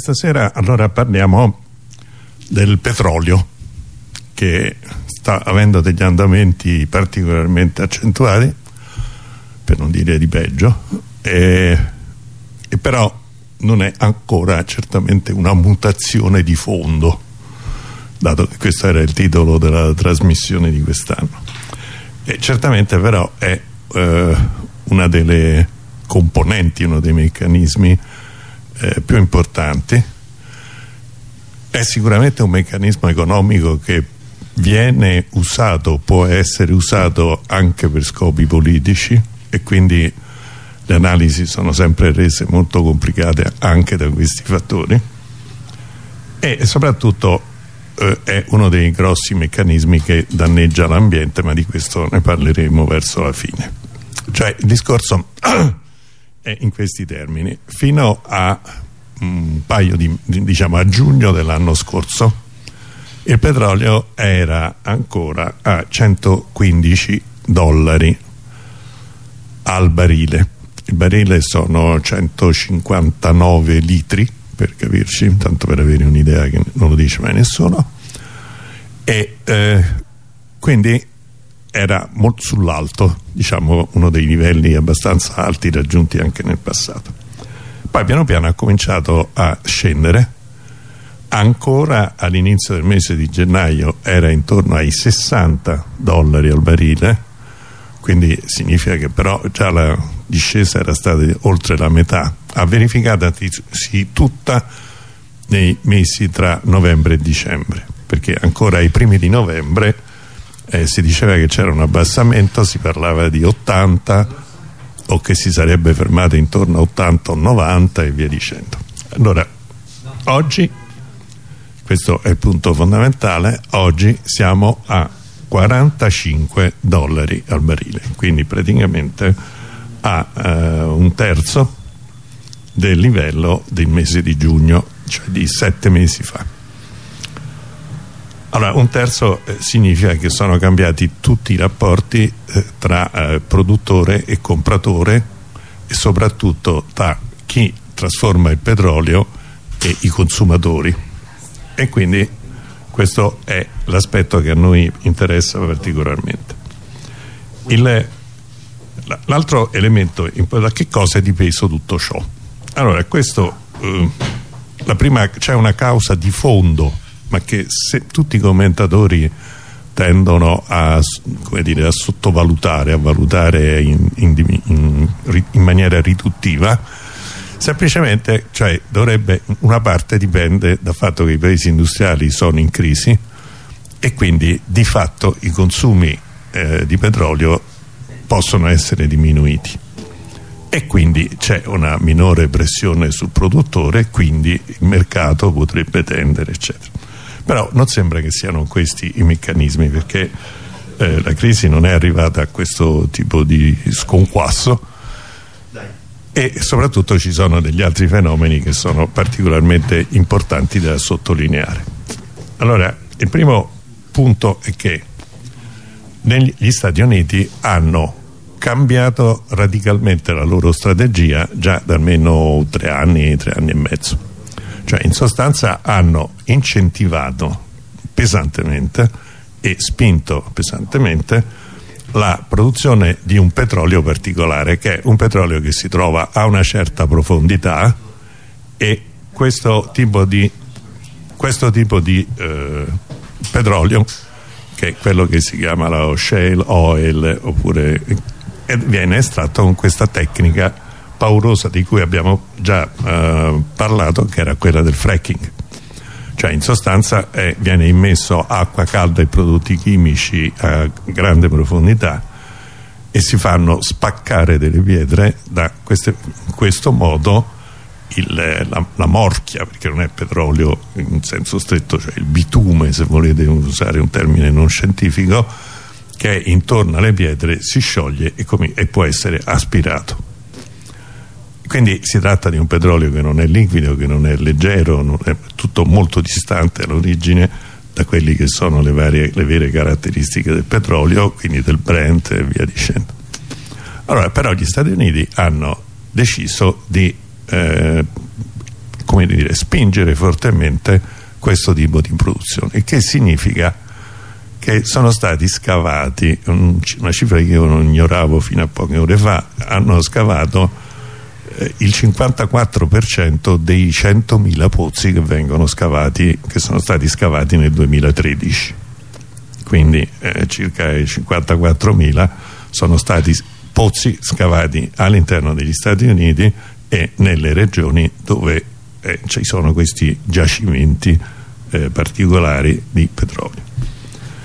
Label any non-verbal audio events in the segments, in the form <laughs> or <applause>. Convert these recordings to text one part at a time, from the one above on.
questa sera allora parliamo del petrolio che sta avendo degli andamenti particolarmente accentuati per non dire di peggio e, e però non è ancora certamente una mutazione di fondo dato che questo era il titolo della trasmissione di quest'anno. E certamente però è eh, una delle componenti, uno dei meccanismi eh, più importanti è sicuramente un meccanismo economico che viene usato, può essere usato anche per scopi politici e quindi le analisi sono sempre rese molto complicate anche da questi fattori. E soprattutto eh, è uno dei grossi meccanismi che danneggia l'ambiente ma di questo ne parleremo verso la fine. Cioè il discorso <clears throat> è in questi termini. Fino a un paio di diciamo a giugno dell'anno scorso il petrolio era ancora a 115 dollari al barile. Il barile sono 159 litri per capirci, tanto per avere un'idea che non lo dice mai nessuno. E eh, quindi era molto sull'alto diciamo uno dei livelli abbastanza alti raggiunti anche nel passato. Poi piano piano ha cominciato a scendere. Ancora all'inizio del mese di gennaio era intorno ai 60 dollari al barile quindi significa che però già la discesa era stata oltre la metà. Ha verificatasi tutta nei mesi tra novembre e dicembre perché ancora ai primi di novembre eh, si diceva che c'era un abbassamento si parlava di 80 o che si sarebbe fermato intorno a 80 o 90 e via dicendo. Allora oggi questo è il punto fondamentale oggi siamo a 45 dollari al barile quindi praticamente a eh, un terzo del livello del mese di giugno cioè di sette mesi fa allora un terzo eh, significa che sono cambiati tutti i rapporti eh, tra eh, produttore e compratore e soprattutto tra chi trasforma il petrolio e i consumatori. E quindi questo è l'aspetto che a noi interessa particolarmente. L'altro elemento da che cosa è dipeso tutto ciò? Allora questo eh, la prima c'è una causa di fondo ma che se tutti i commentatori tendono a, dire, a sottovalutare a valutare in, in, in, in maniera riduttiva semplicemente cioè, dovrebbe, una parte dipende dal fatto che i paesi industriali sono in crisi e quindi di fatto i consumi eh, di petrolio possono essere diminuiti. E quindi c'è una minore pressione sul produttore quindi il mercato potrebbe tendere eccetera però non sembra che siano questi i meccanismi perché eh, la crisi non è arrivata a questo tipo di sconquasso. E soprattutto ci sono degli altri fenomeni che sono particolarmente importanti da sottolineare. Allora il primo punto è che negli Stati Uniti hanno cambiato radicalmente la loro strategia già da almeno tre anni, tre anni e mezzo. Cioè in sostanza hanno incentivato pesantemente e spinto pesantemente la produzione di un petrolio particolare che è un petrolio che si trova a una certa profondità e questo tipo di, questo tipo di eh, petrolio che è quello che si chiama lo shale oil oppure viene estratto con questa tecnica paurosa di cui abbiamo già eh, parlato che era quella del fracking cioè in sostanza eh, viene immesso acqua calda e prodotti chimici a grande profondità e si fanno spaccare delle pietre da queste, in questo modo il, la, la, morchia perché non è petrolio in senso stretto cioè il bitume se volete usare un termine non scientifico che è intorno alle pietre si scioglie e, e può essere aspirato quindi si tratta di un petrolio che non è liquido, che non è leggero, non è tutto molto distante all'origine da quelle che sono le, varie, le vere caratteristiche del petrolio, quindi del Brent e via dicendo. Allora, però gli Stati Uniti hanno deciso di eh, come dire, spingere fortemente questo tipo di produzione il che significa che sono stati scavati una cifra che io non ignoravo fino a poche ore fa hanno scavato eh, il 54% dei 100.000 pozzi che vengono scavati che sono stati scavati nel 2013 quindi eh, circa 54.000 sono stati pozzi scavati all'interno degli Stati Uniti e nelle regioni dove eh, ci sono questi giacimenti eh, particolari di petrolio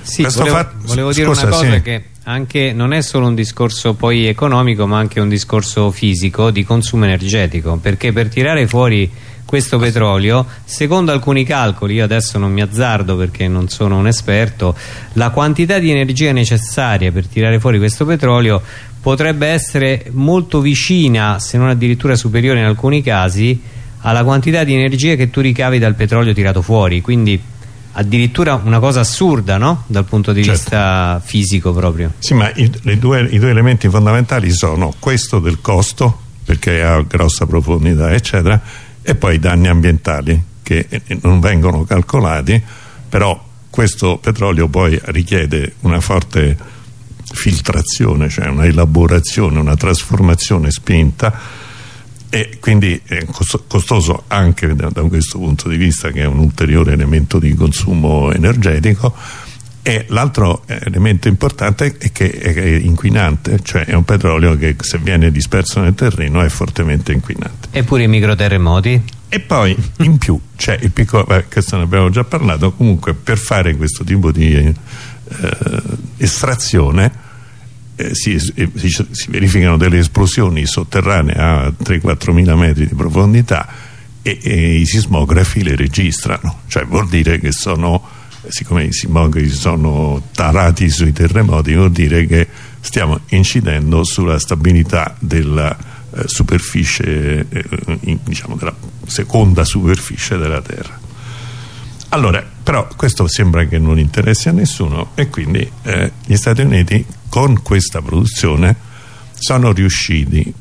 sì, volevo, volevo dire Scusa, una cosa sì. che anche, non è solo un discorso poi economico ma anche un discorso fisico di consumo energetico perché per tirare fuori questo petrolio secondo alcuni calcoli io adesso non mi azzardo perché non sono un esperto la quantità di energia necessaria per tirare fuori questo petrolio potrebbe essere molto vicina se non addirittura superiore in alcuni casi alla quantità di energia che tu ricavi dal petrolio tirato fuori quindi addirittura una cosa assurda no? dal punto di certo. vista fisico proprio sì ma i due, i due elementi fondamentali sono questo del costo perché ha grossa profondità eccetera e poi i danni ambientali che non vengono calcolati però questo petrolio poi richiede una forte filtrazione cioè una elaborazione, una trasformazione spinta e quindi è costoso anche da, questo punto di vista che è un ulteriore elemento di consumo energetico e l'altro elemento importante è che è inquinante cioè è un petrolio che se viene disperso nel terreno è fortemente inquinante eppure i microterremoti? e poi in più c'è il piccolo eh, questo ne abbiamo già parlato comunque per fare questo tipo di eh, estrazione eh, si, si, si, verificano delle esplosioni sotterranee a 3-4 mila metri di profondità e, e, i sismografi le registrano. Cioè vuol dire che sono siccome i sismografi sono tarati sui terremoti vuol dire che stiamo incidendo sulla stabilità della eh, superficie eh, in, diciamo della seconda superficie della terra allora però questo sembra che non interessi a nessuno e quindi eh, gli Stati Uniti con questa produzione sono riusciti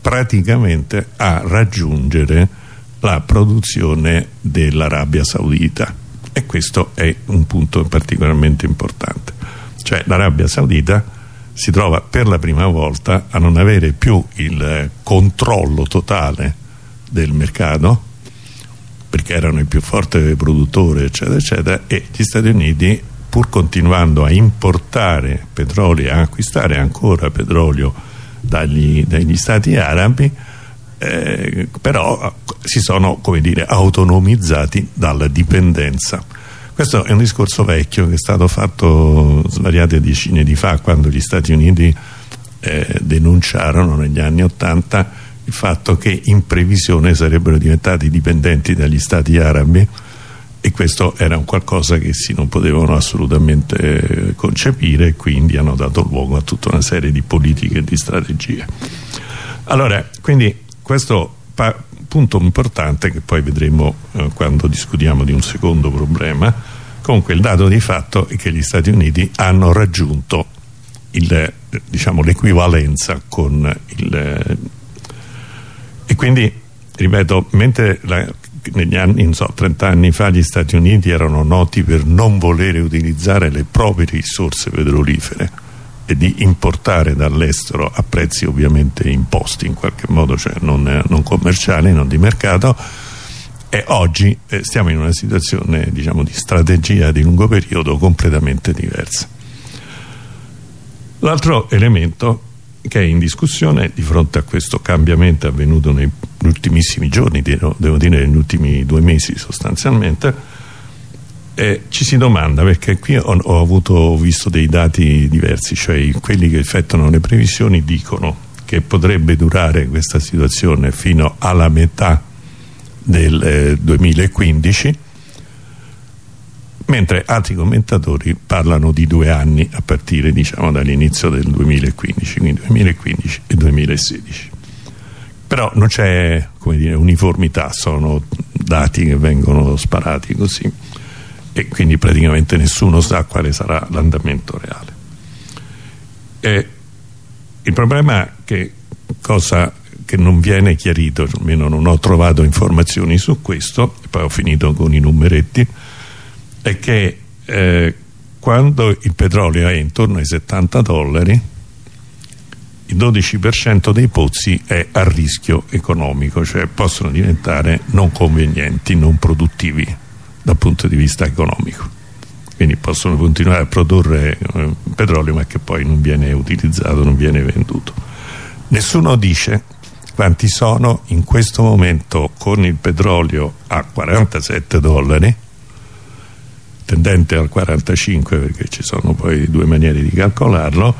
praticamente a raggiungere la produzione dell'Arabia Saudita. E questo è un punto particolarmente importante. Cioè l'Arabia Saudita si trova per la prima volta a non avere più il controllo totale del mercato perché erano il più forte produttore eccetera eccetera e gli Stati Uniti pur continuando a importare petrolio e a acquistare ancora petrolio dagli, dagli stati arabi eh, però si sono come dire autonomizzati dalla dipendenza. Questo è un discorso vecchio che è stato fatto svariate decine di fa quando gli Stati Uniti eh, denunciarono negli anni Ottanta il fatto che in previsione sarebbero diventati dipendenti dagli stati arabi e questo era un qualcosa che si non potevano assolutamente eh, concepire quindi hanno dato luogo a tutta una serie di politiche e di strategie. Allora quindi questo punto importante che poi vedremo eh, quando discutiamo di un secondo problema. Comunque il dato di fatto è che gli Stati Uniti hanno raggiunto diciamo, l'equivalenza diciamo, con il e quindi ripeto mentre la negli anni, so, 30 anni fa gli Stati Uniti erano noti per non volere utilizzare le proprie risorse petrolifere e di importare dall'estero a prezzi ovviamente imposti in qualche modo, cioè non, non commerciali, non di mercato e oggi eh, stiamo in una situazione diciamo, di strategia di lungo periodo completamente diversa. L'altro elemento che è in discussione di fronte a questo cambiamento avvenuto negli ultimissimi giorni, devo, dire negli ultimi due mesi sostanzialmente, eh, ci si domanda perché qui ho, ho, avuto, ho visto dei dati diversi, cioè quelli che effettuano le previsioni dicono che potrebbe durare questa situazione fino alla metà del eh, 2015 mentre altri commentatori parlano di due anni a partire diciamo dall'inizio del 2015 quindi 2015 e 2016 però non c'è uniformità sono dati che vengono sparati così e quindi praticamente nessuno sa quale sarà l'andamento reale. E il problema è che cosa che non viene chiarito almeno non ho trovato informazioni su questo e poi ho finito con i numeretti è che eh, quando il petrolio è intorno ai 70 dollari il 12% dei pozzi è a rischio economico cioè possono diventare non convenienti, non produttivi dal punto di vista economico. Quindi possono continuare a produrre eh, petrolio ma che poi non viene utilizzato, non viene venduto. Nessuno dice quanti sono in questo momento con il petrolio a 47 dollari tendente al 45 perché ci sono poi due maniere di calcolarlo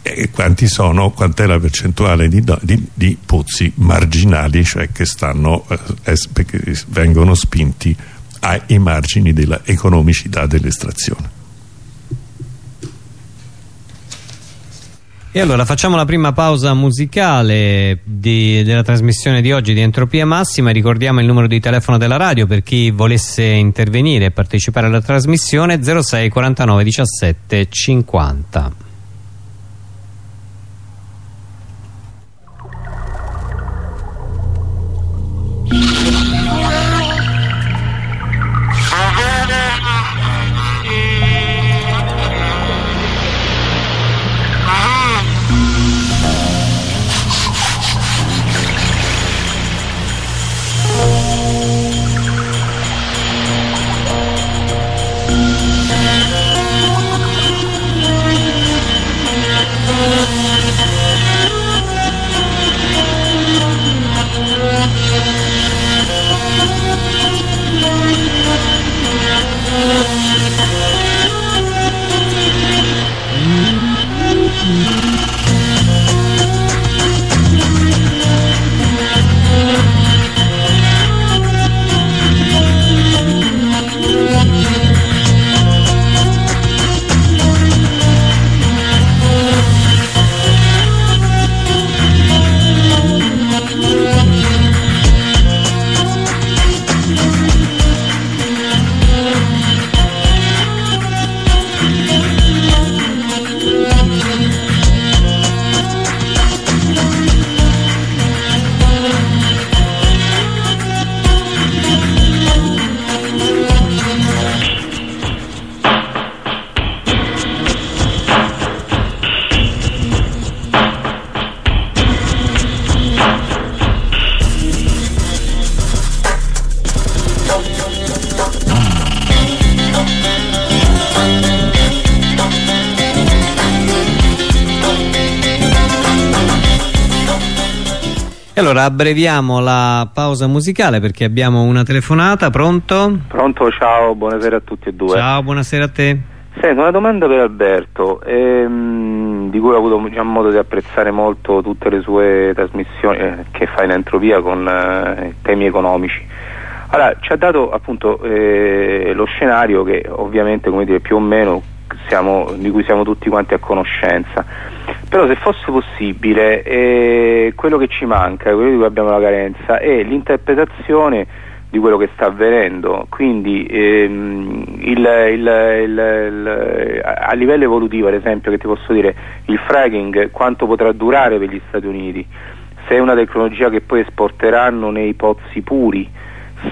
e quanti sono, quant'è la percentuale di, di, di, pozzi marginali cioè che stanno eh, vengono spinti ai margini della economicità dell'estrazione E allora facciamo la prima pausa musicale di, della trasmissione di oggi di Entropia Massima. Ricordiamo il numero di telefono della radio per chi volesse intervenire e partecipare alla trasmissione 06 49 17 50. Allora abbreviamo la pausa musicale perché abbiamo una telefonata, pronto? Pronto, ciao, buonasera a tutti e due. Ciao, buonasera a te. Sento una domanda per Alberto, ehm, di cui ho avuto diciamo, modo di apprezzare molto tutte le sue trasmissioni eh, che fa in entropia con eh, temi economici. Allora, ci ha dato appunto eh, lo scenario che ovviamente, come dire, più o meno siamo, di cui siamo tutti quanti a conoscenza. Però se fosse possibile eh, quello che ci manca, quello di cui abbiamo la carenza è l'interpretazione di quello che sta avvenendo. Quindi ehm, il, il, il, a livello evolutivo ad esempio che ti posso dire il fracking quanto potrà durare per gli Stati Uniti? Se è una tecnologia che poi esporteranno nei pozzi puri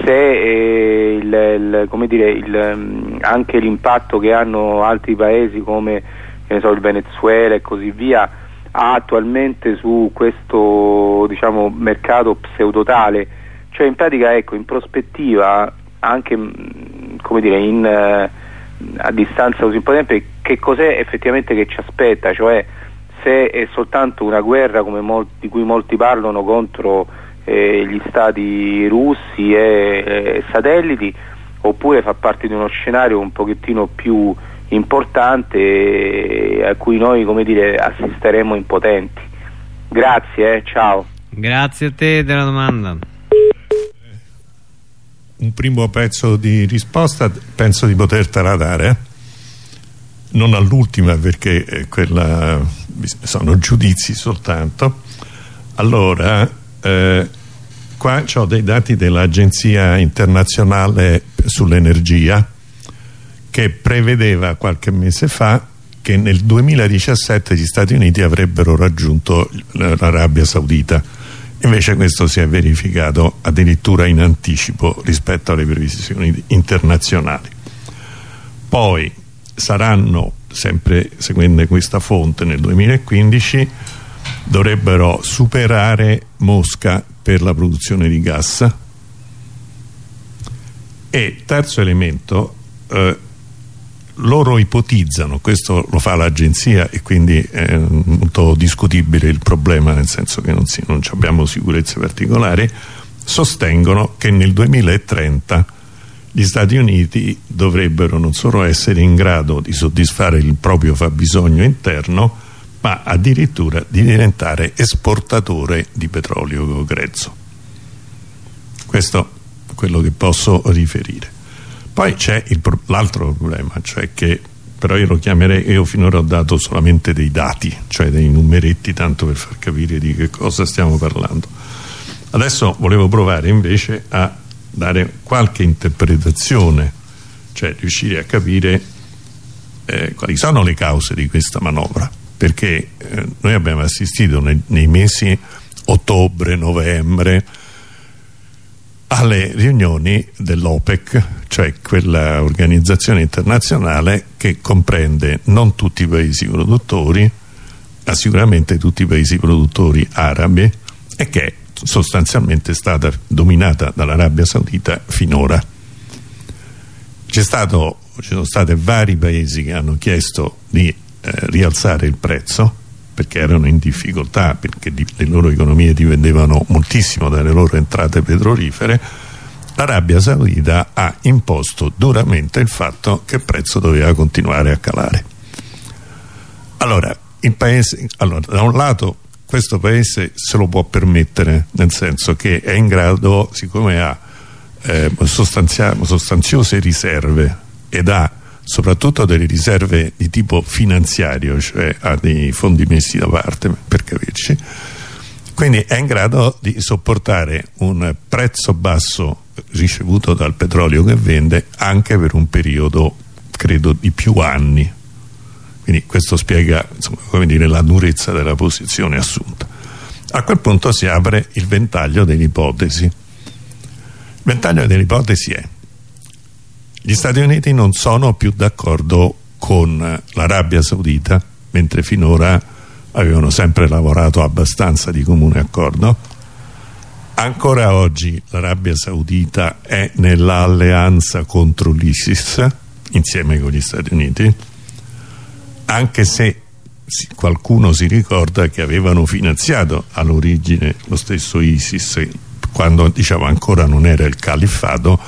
se eh, dire, anche l'impatto che hanno altri paesi come so, il Venezuela e così via ha attualmente su questo diciamo, mercato pseudotale, cioè in pratica ecco, in prospettiva anche come dire, in, uh, a distanza così importante che cos'è effettivamente che ci aspetta, cioè se è soltanto una guerra molti, di cui molti parlano contro eh, gli stati russi e eh, satelliti oppure fa parte di uno scenario un pochettino più importante a cui noi come dire, assisteremo impotenti. Grazie, eh, ciao. Grazie a te della domanda. Un primo pezzo di risposta penso di potertela dare. Eh. Non all'ultima perché eh, quella sono giudizi soltanto. Allora, eh, qua ho dei dati dell'Agenzia internazionale sull'energia che prevedeva qualche mese fa che nel 2017 gli Stati Uniti avrebbero raggiunto l'Arabia Saudita. Invece questo si è verificato addirittura in anticipo rispetto alle previsioni internazionali. Poi saranno sempre seguendo questa fonte nel 2015 dovrebbero superare Mosca per la produzione di gas. E terzo elemento eh, loro ipotizzano, questo lo fa l'agenzia e quindi è molto discutibile il problema nel senso che non, si, non abbiamo sicurezze particolari sostengono che nel 2030 gli Stati Uniti dovrebbero non solo essere in grado di soddisfare il proprio fabbisogno interno ma addirittura di diventare esportatore di petrolio grezzo. Questo è quello che posso riferire. Poi c'è l'altro problema cioè che però io lo chiamerei io finora ho dato solamente dei dati cioè dei numeretti tanto per far capire di che cosa stiamo parlando. Adesso volevo provare invece a dare qualche interpretazione cioè riuscire a capire eh, quali sono le cause di questa manovra perché eh, noi abbiamo assistito nei, nei mesi ottobre, novembre alle riunioni dell'OPEC cioè quella organizzazione internazionale che comprende non tutti i paesi produttori ma sicuramente tutti i paesi produttori arabi e che sostanzialmente è stata dominata dall'Arabia Saudita finora. ci sono stati vari paesi che hanno chiesto di eh, rialzare il prezzo perché erano in difficoltà, perché le loro economie dipendevano moltissimo dalle loro entrate petrolifere, l'Arabia Saudita ha imposto duramente il fatto che il prezzo doveva continuare a calare. Allora, paese, allora da un lato questo paese se lo può permettere nel senso che è in grado siccome ha eh, sostanziose riserve ed ha soprattutto delle riserve di tipo finanziario cioè ha dei fondi messi da parte per capirci. Quindi è in grado di sopportare un prezzo basso ricevuto dal petrolio che vende anche per un periodo credo di più anni. Quindi questo spiega insomma, dire, la durezza della posizione assunta. A quel punto si apre il ventaglio delle ipotesi il ventaglio delle ipotesi è gli Stati Uniti non sono più d'accordo con l'Arabia Saudita mentre finora avevano sempre lavorato abbastanza di comune accordo. Ancora oggi l'Arabia Saudita è nell'alleanza contro l'ISIS insieme con gli Stati Uniti anche se qualcuno si ricorda che avevano finanziato all'origine lo stesso ISIS quando diciamo ancora non era il califfato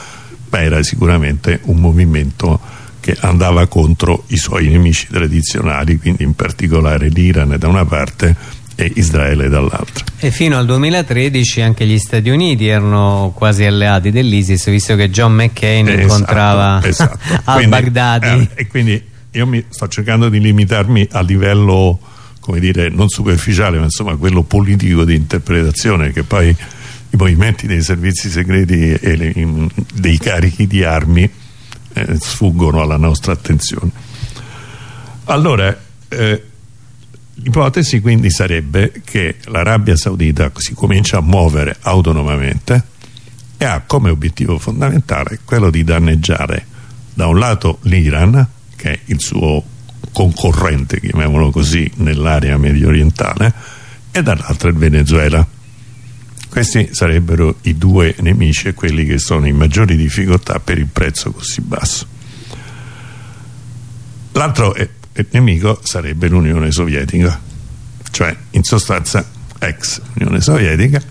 era sicuramente un movimento che andava contro i suoi nemici tradizionali quindi in particolare l'Iran da una parte e Israele dall'altra. E fino al 2013 anche gli Stati Uniti erano quasi alleati dell'ISIS visto che John McCain esatto, incontrava esatto. <laughs> al-Baghdadi. Eh, e quindi io mi sto cercando di limitarmi a livello come dire non superficiale ma insomma quello politico di interpretazione che poi i movimenti dei servizi segreti e le, in, dei carichi di armi eh, sfuggono alla nostra attenzione allora eh, l'ipotesi quindi sarebbe che l'Arabia Saudita si comincia a muovere autonomamente e ha come obiettivo fondamentale quello di danneggiare da un lato l'Iran che è il suo concorrente, chiamiamolo così, nell'area medio orientale e dall'altra il Venezuela. Questi sarebbero i due nemici e quelli che sono in maggiori difficoltà per il prezzo così basso. L'altro nemico sarebbe l'Unione Sovietica, cioè in sostanza ex Unione Sovietica,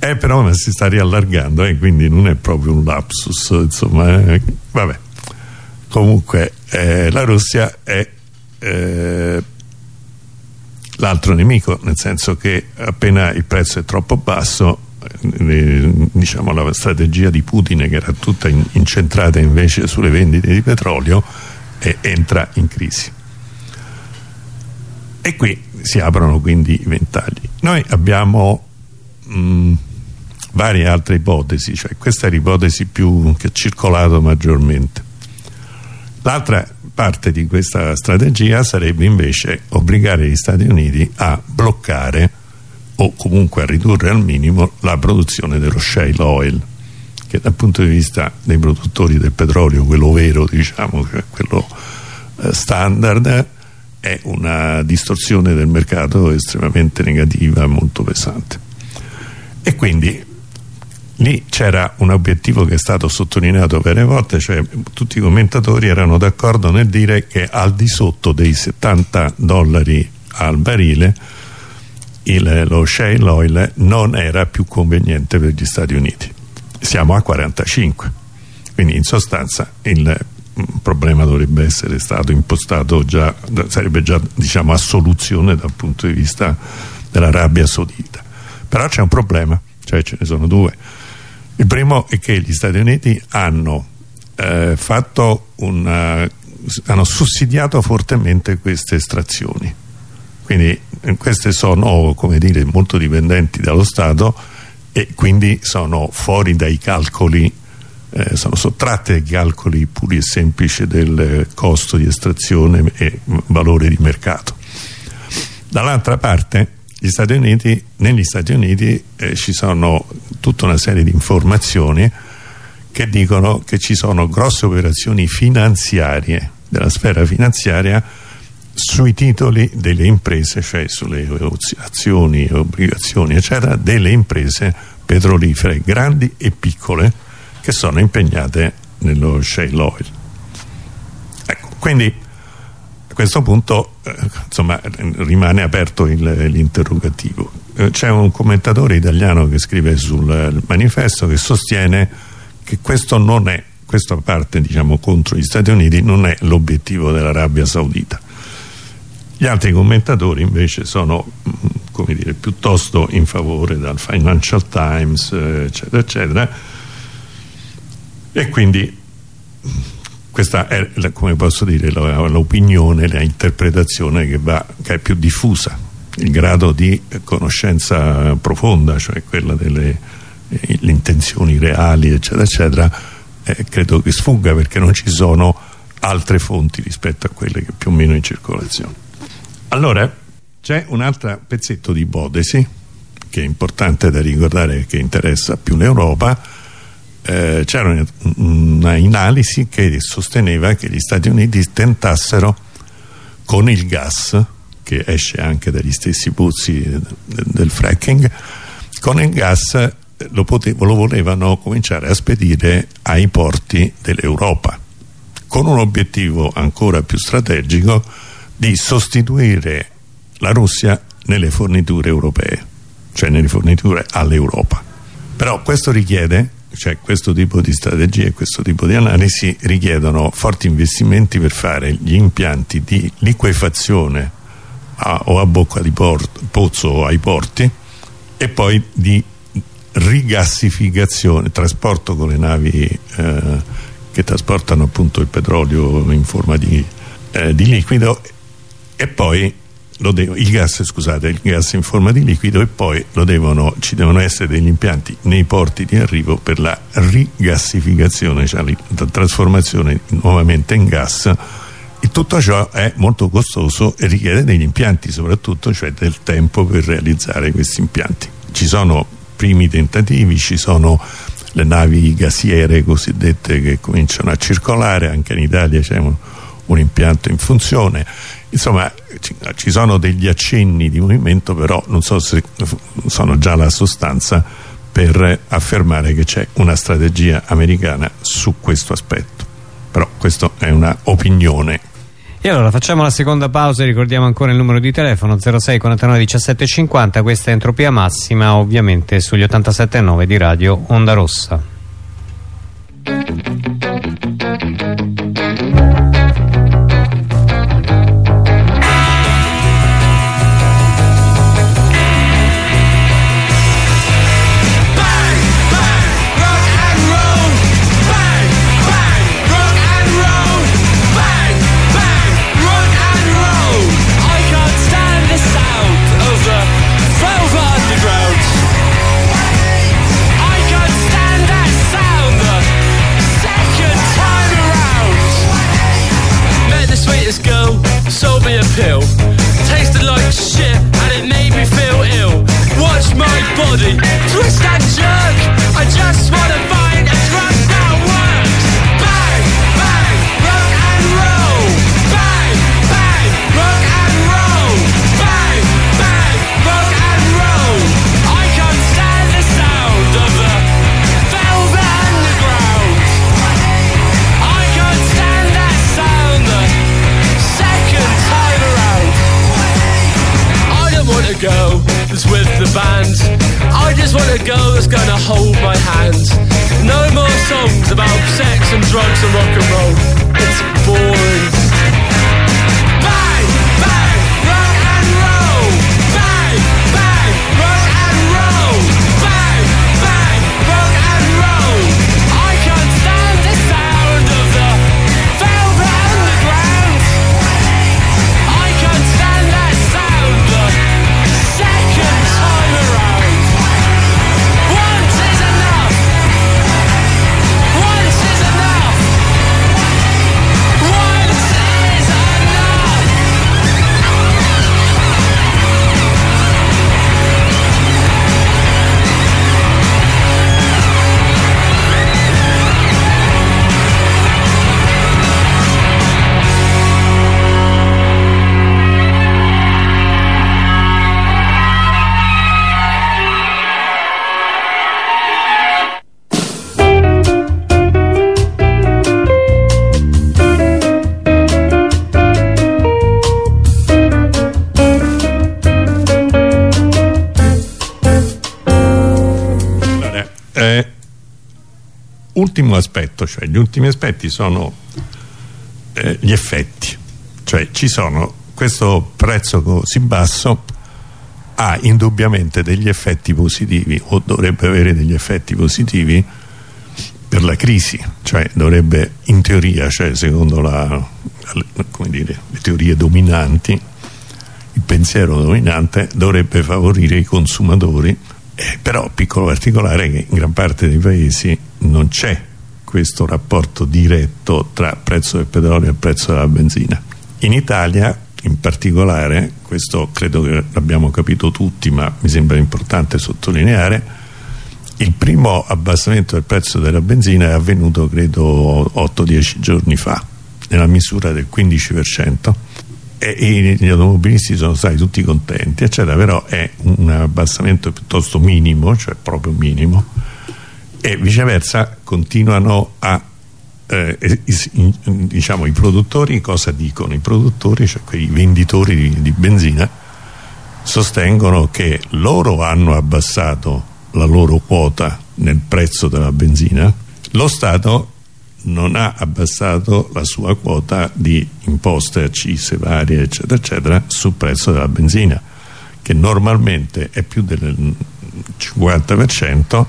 eh, però si sta riallargando e eh, quindi non è proprio un lapsus, insomma, eh, vabbè. Comunque eh, la Russia è eh, l'altro nemico nel senso che appena il prezzo è troppo basso eh, diciamo la strategia di Putin che era tutta in, incentrata invece sulle vendite di petrolio eh, entra in crisi. E qui si aprono quindi i ventagli. Noi abbiamo mh, varie altre ipotesi cioè questa è l'ipotesi più che ha circolato maggiormente. L'altra parte di questa strategia sarebbe invece obbligare gli Stati Uniti a bloccare o comunque a ridurre al minimo la produzione dello shale oil che dal punto di vista dei produttori del petrolio quello vero diciamo quello eh, standard è una distorsione del mercato estremamente negativa molto pesante. E quindi lì c'era un obiettivo che è stato sottolineato varie volte cioè tutti i commentatori erano d'accordo nel dire che al di sotto dei 70 dollari al barile il, lo shale oil non era più conveniente per gli Stati Uniti. Siamo a 45 quindi in sostanza il mm, problema dovrebbe essere stato impostato già sarebbe già diciamo a soluzione dal punto di vista dell'Arabia Saudita però c'è un problema cioè ce ne sono due il primo è che gli Stati Uniti hanno eh, una, hanno sussidiato fortemente queste estrazioni. Quindi eh, queste sono come dire molto dipendenti dallo Stato e quindi sono fuori dai calcoli eh, sono sottratte ai calcoli puri e semplici del costo di estrazione e valore di mercato. Dall'altra parte Stati Uniti, negli Stati Uniti eh, ci sono tutta una serie di informazioni che dicono che ci sono grosse operazioni finanziarie della sfera finanziaria sui titoli delle imprese, cioè sulle azioni, obbligazioni, eccetera, delle imprese petrolifere grandi e piccole che sono impegnate nello shale oil. Ecco, quindi questo punto eh, insomma, rimane aperto l'interrogativo. Eh, C'è un commentatore italiano che scrive sul manifesto che sostiene che questo non è, questa parte diciamo, contro gli Stati Uniti non è l'obiettivo dell'Arabia Saudita gli altri commentatori invece sono mm, dire, piuttosto in favore dal Financial Times eh, eccetera eccetera e quindi questa è come posso dire l'opinione, l'interpretazione che, che è più diffusa. Il grado di conoscenza profonda cioè quella delle eh, intenzioni reali eccetera eccetera eh, credo che sfugga perché non ci sono altre fonti rispetto a quelle che più o meno in circolazione. Allora, c'è un altro pezzetto di Bodesi, che è importante da ricordare che interessa più l'Europa, eh, c'era un'analisi che sosteneva che gli Stati Uniti tentassero con il gas, che esce anche dagli stessi pozzi del fracking, con il gas lo, lo volevano cominciare a spedire ai porti dell'Europa, con un obiettivo ancora più strategico, di sostituire la Russia nelle forniture europee, cioè nelle forniture all'Europa. Però questo richiede, cioè questo tipo di strategie e questo tipo di analisi richiedono forti investimenti per fare gli impianti di liquefazione a, o a bocca di pozzo o ai porti e poi di rigassificazione, trasporto con le navi eh, che trasportano appunto il petrolio in forma di, eh, di liquido e poi devo, il gas scusate il gas in forma di liquido e poi devono, ci devono essere degli impianti nei porti di arrivo per la rigassificazione cioè la trasformazione nuovamente in gas. E tutto ciò è molto costoso e richiede degli impianti soprattutto cioè del tempo per realizzare questi impianti. Ci sono primi tentativi ci sono le navi gasiere cosiddette che cominciano a circolare anche in Italia c'è un, un impianto in funzione. Insomma ci sono degli accenni di movimento però non so se sono già la sostanza per affermare che c'è una strategia americana su questo aspetto. Però questa è una opinione. E allora facciamo la seconda pausa e ricordiamo ancora il numero di telefono 06 49 17 50 questa è Entropia Massima ovviamente sugli 87.9 di Radio Onda Rossa pill. Tasted like shit and it made me feel ill. Watch my body. Twist and jerk, I just wanna drugs and rock and roll. Ultimo aspetto, cioè gli ultimi aspetti sono eh, gli effetti, cioè ci sono questo prezzo così basso ha indubbiamente degli effetti positivi o dovrebbe avere degli effetti positivi per la crisi, cioè dovrebbe in teoria, cioè secondo la, dire, le teorie dominanti, il pensiero dominante dovrebbe favorire i consumatori eh, però piccolo particolare che in gran parte dei paesi non c'è questo rapporto diretto tra prezzo del petrolio e prezzo della benzina. In Italia in particolare questo credo che l'abbiamo capito tutti ma mi sembra importante sottolineare il primo abbassamento del prezzo della benzina è avvenuto credo 8-10 giorni fa nella misura del 15% e gli automobilisti sono stati tutti contenti eccetera però è un abbassamento piuttosto minimo cioè proprio minimo e viceversa continuano a eh, diciamo i produttori cosa dicono? i produttori cioè quei venditori di, di benzina sostengono che loro hanno abbassato la loro quota nel prezzo della benzina lo Stato non ha abbassato la sua quota di imposte, accise varie eccetera eccetera sul prezzo della benzina che normalmente è più del 50%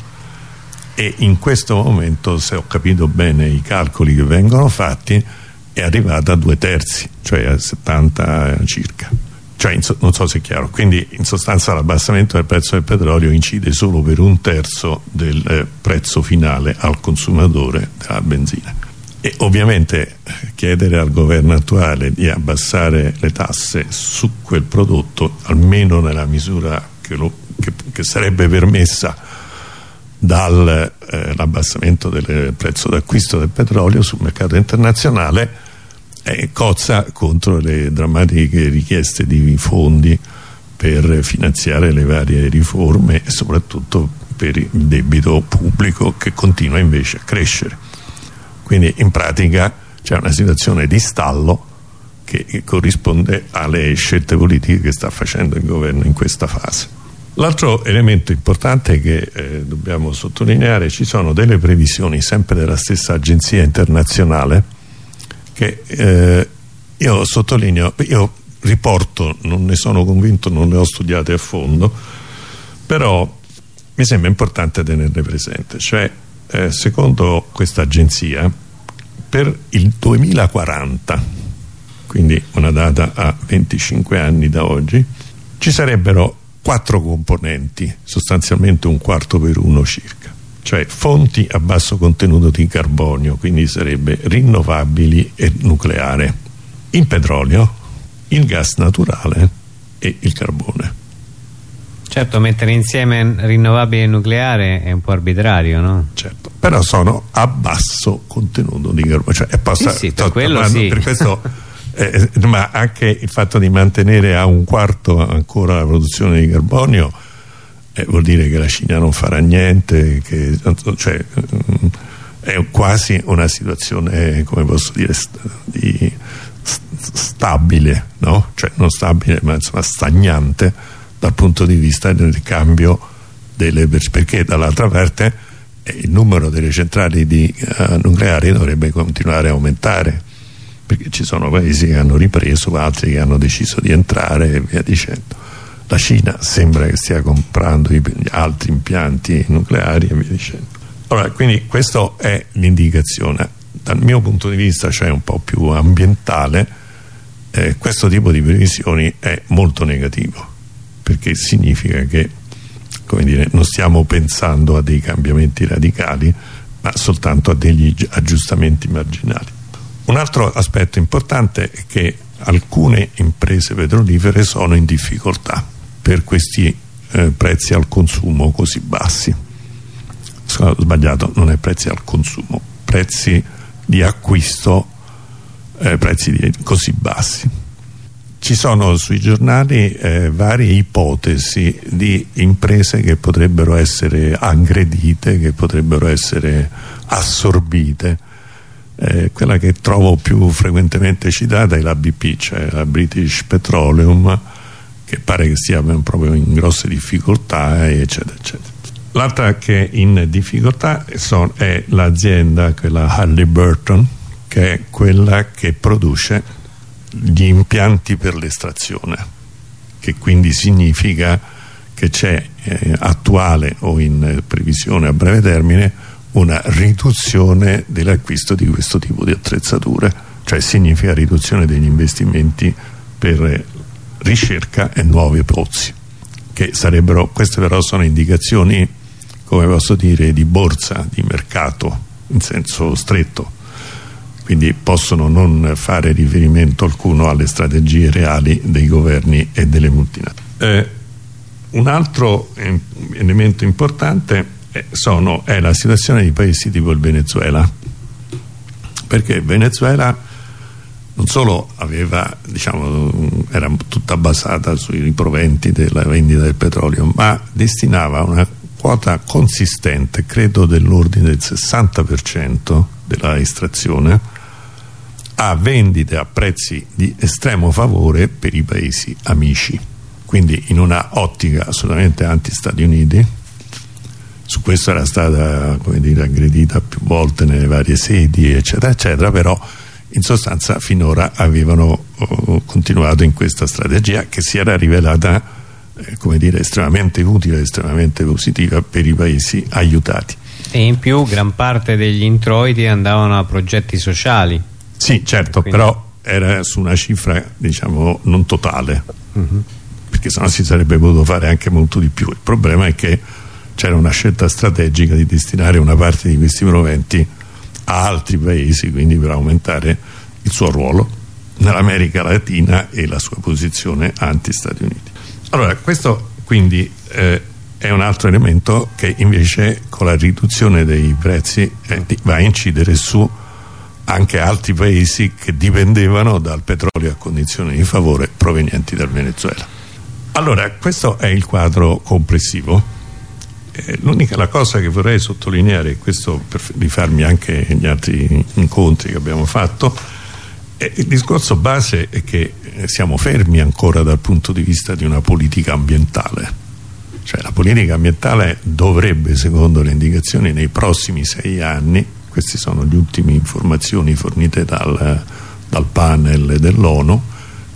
e in questo momento se ho capito bene i calcoli che vengono fatti è arrivata a due terzi cioè a 70 circa. Cioè non so se è chiaro. Quindi in sostanza l'abbassamento del prezzo del petrolio incide solo per un terzo del eh, prezzo finale al consumatore della benzina. E ovviamente chiedere al governo attuale di abbassare le tasse su quel prodotto almeno nella misura che, lo, che, che sarebbe permessa dall'abbassamento eh, del prezzo d'acquisto del petrolio sul mercato internazionale eh, cozza contro le drammatiche richieste di fondi per finanziare le varie riforme e soprattutto per il debito pubblico che continua invece a crescere. Quindi in pratica c'è una situazione di stallo che, che corrisponde alle scelte politiche che sta facendo il governo in questa fase L'altro elemento importante che eh, dobbiamo sottolineare, ci sono delle previsioni sempre della stessa agenzia internazionale che eh, io sottolineo, io riporto, non ne sono convinto, non le ho studiate a fondo, però mi sembra importante tenerle presente, cioè eh, secondo questa agenzia per il 2040, quindi una data a 25 anni da oggi, ci sarebbero quattro componenti, sostanzialmente un quarto per uno circa, cioè fonti a basso contenuto di carbonio, quindi sarebbe rinnovabili e nucleare, il petrolio, il gas naturale e il carbone. Certo, mettere insieme rinnovabile e nucleare è un po' arbitrario, no? Certo, però sono a basso contenuto di carbonio. Cioè, è posta, sì, sì, per quello sì. Per questo, <laughs> eh, ma anche il fatto di mantenere a un quarto ancora la produzione di carbonio eh, vuol dire che la Cina non farà niente, che, cioè, mm, è quasi una situazione, come posso dire, di, stabile, no? Cioè non stabile ma insomma stagnante dal punto di vista del ricambio delle perché dall'altra parte eh, il numero delle centrali di, uh, nucleari dovrebbe continuare a aumentare perché ci sono paesi che hanno ripreso altri che hanno deciso di entrare e via dicendo. La Cina sembra che stia comprando altri impianti nucleari e via dicendo. Allora quindi questa è l'indicazione. Dal mio punto di vista cioè un po' più ambientale eh, questo tipo di previsioni è molto negativo perché significa che dire, non stiamo pensando a dei cambiamenti radicali ma soltanto a degli aggiustamenti marginali un altro aspetto importante è che alcune imprese petrolifere sono in difficoltà per questi eh, prezzi al consumo così bassi sbagliato, non è prezzi al consumo prezzi di acquisto eh, prezzi di, così bassi ci sono sui giornali eh, varie ipotesi di imprese che potrebbero essere aggredite, che potrebbero essere assorbite. Eh, quella che trovo più frequentemente citata è la BP, cioè la British Petroleum, che pare che sia proprio in grosse difficoltà, eccetera, eccetera. L'altra che è in difficoltà è l'azienda, quella Halliburton, che è quella che produce gli impianti per l'estrazione che quindi significa che c'è eh, attuale o in previsione a breve termine una riduzione dell'acquisto di questo tipo di attrezzature cioè significa riduzione degli investimenti per ricerca e nuovi pozzi che sarebbero, queste però sono indicazioni come posso dire di borsa, di mercato in senso stretto quindi possono non fare riferimento alcuno alle strategie reali dei governi e delle multinazionali. Eh, un altro elemento importante sono, è la situazione di paesi tipo il Venezuela. Perché il Venezuela non solo aveva, diciamo, era tutta basata sui proventi della vendita del petrolio ma destinava una quota consistente, credo dell'ordine del 60% della estrazione a vendite a prezzi di estremo favore per i paesi amici. Quindi in una ottica assolutamente anti-Stati Uniti su questo era stata dire, aggredita più volte nelle varie sedi eccetera eccetera però in sostanza finora avevano oh, continuato in questa strategia che si era rivelata eh, come dire estremamente utile estremamente positiva per i paesi aiutati e in più gran parte degli introiti andavano a progetti sociali sì, certo, Quindi... però era su una cifra, diciamo, non totale. Uh mhm. -huh. Perché sennò si sarebbe potuto fare anche molto di più. Il problema è che c'era una scelta strategica di destinare una parte di questi proventi a altri paesi, quindi per aumentare il suo ruolo nell'America Latina e la sua posizione anti-Stati Uniti. Allora, questo quindi eh, è un altro elemento che invece con la riduzione dei prezzi eh, va a incidere su anche altri paesi che dipendevano dal petrolio a condizioni di favore provenienti dal Venezuela. Allora, questo è il quadro complessivo. Eh, l'unica cosa che vorrei sottolineare, questo per rifarmi anche agli altri incontri che abbiamo fatto, è il discorso base è che eh, siamo fermi ancora dal punto di vista di una politica ambientale. Cioè la politica ambientale dovrebbe, secondo le indicazioni, nei prossimi sei anni queste sono le ultime informazioni fornite dal, dal panel dell'ONU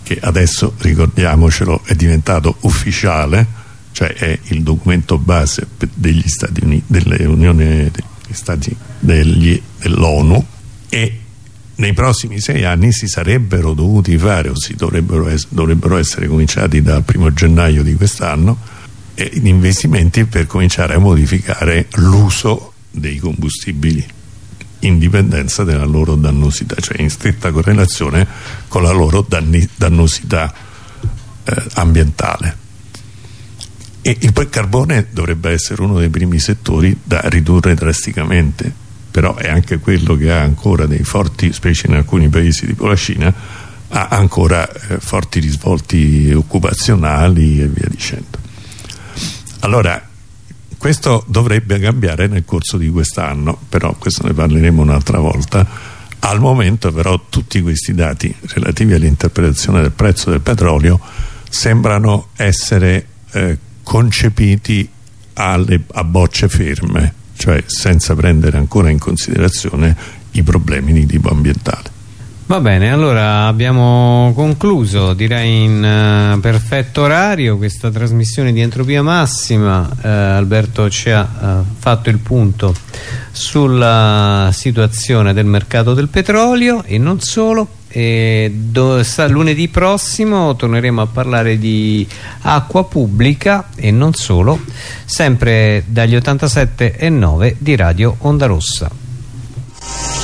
che adesso, ricordiamocelo, è diventato ufficiale cioè è il documento base degli Stati Uniti dell'Unione degli Stati dell'ONU e nei prossimi sei anni si sarebbero dovuti fare o si dovrebbero, es dovrebbero essere cominciati dal primo gennaio di quest'anno eh, investimenti per cominciare a modificare l'uso dei combustibili in dipendenza della loro dannosità, cioè in stretta correlazione con la loro dannosità eh, ambientale. E il carbone dovrebbe essere uno dei primi settori da ridurre drasticamente però è anche quello che ha ancora dei forti, specie in alcuni paesi tipo la Cina ha ancora eh, forti risvolti occupazionali e via dicendo. Allora questo dovrebbe cambiare nel corso di quest'anno però questo ne parleremo un'altra volta. Al momento però tutti questi dati relativi all'interpretazione del prezzo del petrolio sembrano essere eh, concepiti alle, a bocce ferme cioè senza prendere ancora in considerazione i problemi di tipo ambientale Va bene, allora abbiamo concluso, direi in uh, perfetto orario, questa trasmissione di Entropia Massima. Uh, Alberto ci ha uh, fatto il punto sulla situazione del mercato del petrolio e non solo. Do, sa, lunedì prossimo torneremo a parlare di acqua pubblica e non solo, sempre dagli 87 e 9 di Radio Onda Rossa.